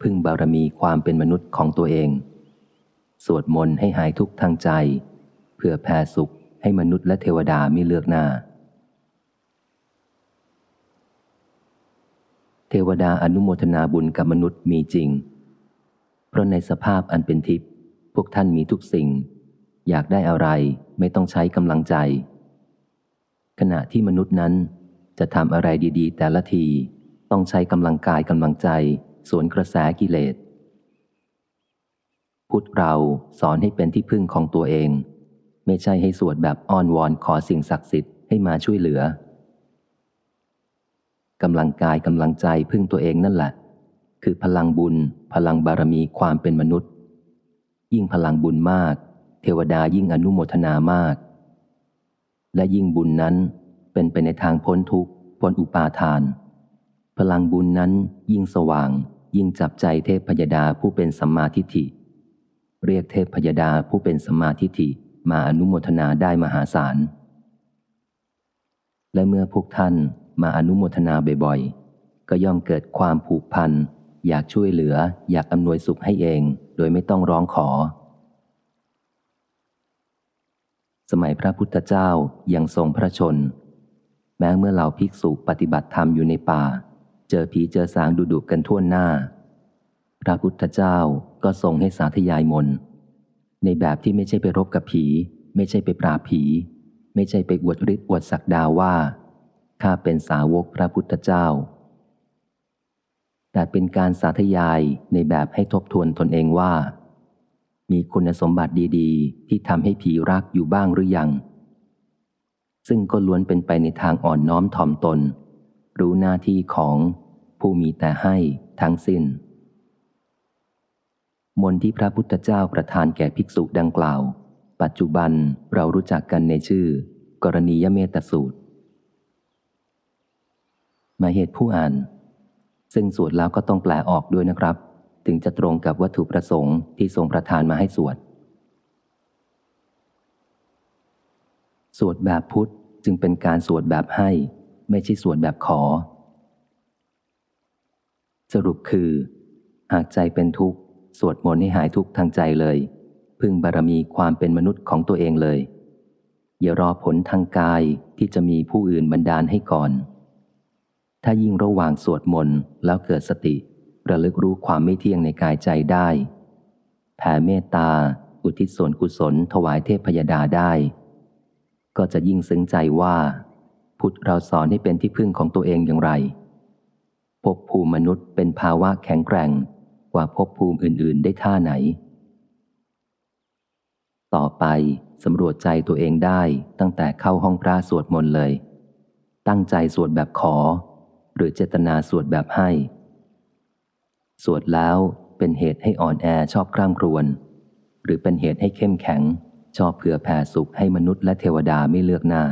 พึ่งบารมีความเป็นมนุษย์ของตัวเอง สวดมนต์ให้หายทุกข์ทางใจ เพื่อแผ่สุขให้มนุษย์และเทวดาไม่เลือกหน้า เทวดาอนุโมทนาบุญกับมนุษย์มีจริง เพราะในสภาพอันเป็นทิพย์พวกท่านมีทุกสิ่ง อยากได้อะไรไม่ต้องใช้กำลังใจ ขณะที่มนุษย์นั้นจะทำอะไรดี ๆ แต่ละที ต้องใช้กำลังกายกำลังใจ สวนกระแสกิเลส พุทธเราสอนให้เป็นที่พึ่งของตัวเอง ไม่ใช่ให้สวดแบบอ้อนวอนขอสิ่งศักดิ์สิทธิ์ให้มาช่วยเหลือกำลังกายกำลังใจพึ่งตัวเองนั่นแหละ คือพลังบุญ พลังบารมีความเป็นมนุษย์ ยิ่งพลังบุญมาก เทวดายิ่งอนุโมทนามาก และยิ่งบุญนั้นเป็นไปในทางพ้นทุกข์พ้นอุปาทาน พลังบุญนั้นยิ่งสว่าง ยิ่งจับใจเทพพยดาผู้เป็นสัมมาทิฏฐิ เรียกเทพพยดาผู้เป็นสัมมาทิฏฐิมาอนุโมทนาได้มหาศาล และเมื่อพวกท่านมาอนุโมทนาบ่อยๆ ก็ย่อมเกิดความผูกพัน อยากช่วยเหลือ อยากอำนวยสุขให้เอง โดยไม่ต้องร้องขอ สมัยพระพุทธเจ้ายังทรงพระชน แม้เมื่อเหล่าภิกษุปฏิบัติธรรมอยู่ในป่า เจอผีเจอสางดุดุกันทั่วหน้า พระพุทธเจ้าก็ทรงให้สาธยายมน ในแบบที่ไม่ใช่ไปรบกับผี ไม่ใช่ไปปราบผี ไม่ใช่ไปอวดฤทธิ์อวดศักดาว่าข้าเป็นสาวกพระพุทธเจ้า แต่เป็นการสาธยายในแบบให้ทบทวนตนเองว่า มีคุณสมบัติดีๆ ที่ทำให้ผีรักอยู่บ้างหรือยัง ซึ่งก็ล้วนเป็นไปในทางอ่อนน้อมถ่อมตน รู้หน้าที่ของผู้มีแต่ให้ทั้งสิ้น มนที่พระพุทธเจ้าประทานแก่ภิกษุดังกล่าว ปัจจุบันเรารู้จักกันในชื่อ กรณียเมตสูตร มาเหตุผู้อ่าน ซึ่งสวดแล้วก็ต้องแปลออกด้วยนะครับ ถึงจะตรงกับวัตถุประสงค์ที่ทรงประทานมาให้สวดสวดแบบพุทธจึงเป็นการสวดแบบให้ ไม่ใช่สวดแบบขอ สรุปคือ หากใจเป็นทุกข์ สวดมนต์ให้หายทุกข์ทางใจเลย พึงบารมีความเป็นมนุษย์ของตัวเองเลย อย่ารอผลทางกายที่จะมีผู้อื่นบันดาลให้ก่อน ถ้ายิ่งระหว่างสวดมนต์แล้วเกิดสติ ระลึกรู้ความไม่เที่ยงในกายใจได้ แผ่เมตตา อุทิศส่วนกุศลถวายเทพพยดาได้ ก็จะยิ่งซึ้งใจว่า พุทธเราสอนให้เป็นที่พึ่งของตัวเองอย่างไรภพภูมิมนุษย์เป็นภาวะแข็งแกร่งกว่าภพภูมิอื่น ๆ ได้ท่าไหน ต่อไปสำรวจใจตัวเองได้ตั้งแต่เข้าห้องพระสวดมนต์เลย ตั้งใจสวดแบบขอ หรือเจตนาสวดแบบให้ สวดแล้วเป็นเหตุให้อ่อนแอชอบคร่ำครวญหรือเป็นเหตุให้เข้มแข็ง ชอบเผื่อแผ่สุขให้มนุษย์และเทวดาไม่เลือกหน้า